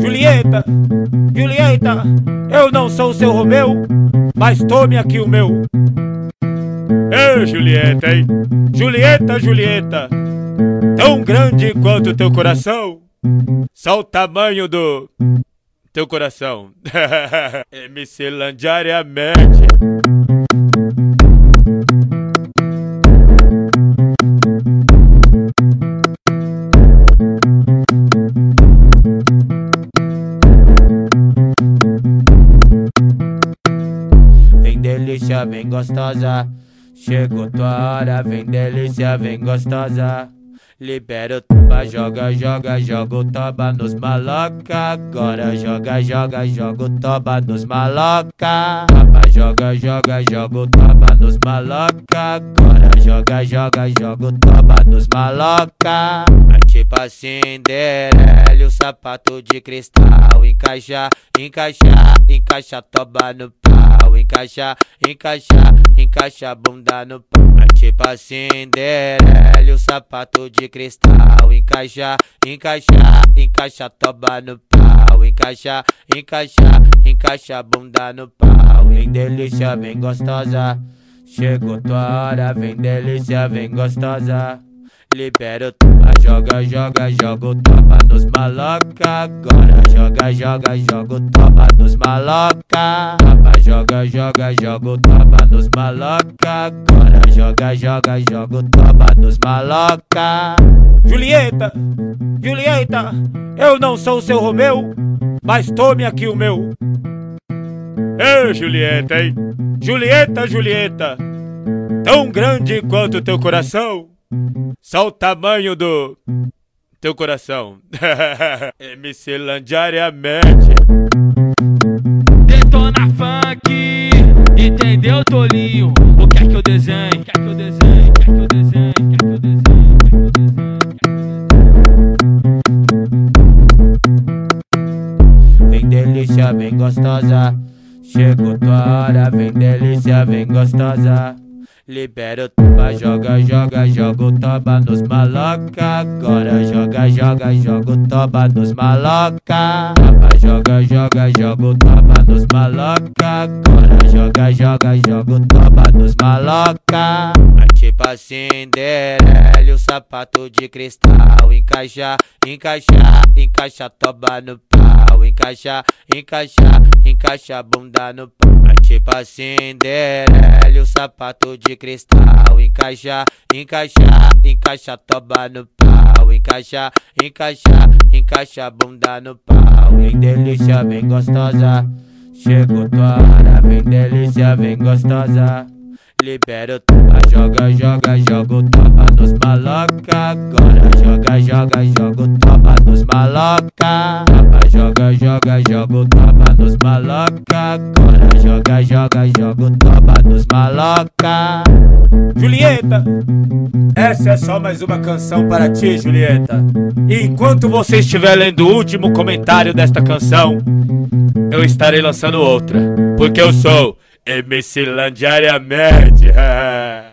Julieta, Julieta, eu não sou seu Romeu, mas tome aqui o meu. Ei, Julieta, hein? Julieta, Julieta, tão grande quanto teu coração, só o tamanho do teu coração. MC delícia, vem gostosa. Chegou tua hora, vem delícia, vem gostosa. Libera o toba, joga, joga, joga o toba nos maloca. Agora joga, joga, joga o toba nos maloca. Toba, joga, joga, joga o toba nos maloca. Agora joga, joga, joga o toba nos maloca. Tipo a Cinderela, o sapato de cristal. Encaixa, encaixa, encaixa toba no pau. Encaixa, encaixa, encaixa a bunda no pau. É tipo a Cinderela, o sapato de cristal. Encaixa, encaixa, encaixa toba no pau. Encaixa, encaixa, encaixa a bunda no pau. Vem delícia, vem gostosa. Chegou tua hora, vem delícia, vem gostosa. Libera o toba, joga, joga, joga o toba nos maloca. Agora joga, joga, joga o toba nos maloca. Toba, joga, joga, joga o toba nos maloca. Agora joga, joga, joga o toba nos maloca. Julieta, Julieta, eu não sou seu Romeu, mas tome aqui o meu. Ei, Julieta, hein? Julieta, Julieta, tão grande quanto teu coração, só o tamanho do teu coração. MC Landiariamente. Detona funk, entendeu, Tolinho? O que é que eu desenho? O que é que eu desenho? O que é que eu desenho? É que eu é? Vem delícia, vem gostosa. Chegou tua hora, vem delícia, vem gostosa. Libera o toba, joga, joga, joga o toba nos maloca. Agora joga, joga, joga o toba nos maloca. Toba, joga, joga, joga o toba nos maloca. Agora joga, joga, joga o toba nos maloca. Tipo a Cinderela, o sapato de cristal. Encaixa, encaixa, encaixa toba no pau. Encaixa, encaixa, encaixa bunda no pau. Tipo a Cinderela, o sapato de cristal. Encaixa, encaixa, encaixa toba no pau. Encaixa, encaixa, encaixa a bunda no pau. Vem delícia, vem gostosa. Chegou tua hora, vem delícia, vem gostosa. Libera o toba, joga, joga, joga o nos maloca. Agora joga, joga, joga o nos maloca. Toba, joga, joga, joga o nos maloca. Agora joga, joga, joga o toba nos maloca. Julieta, essa é só mais uma canção para ti, Julieta. E enquanto você estiver lendo o último comentário desta canção, eu estarei lançando outra. Porque eu sou MC Landiariamente.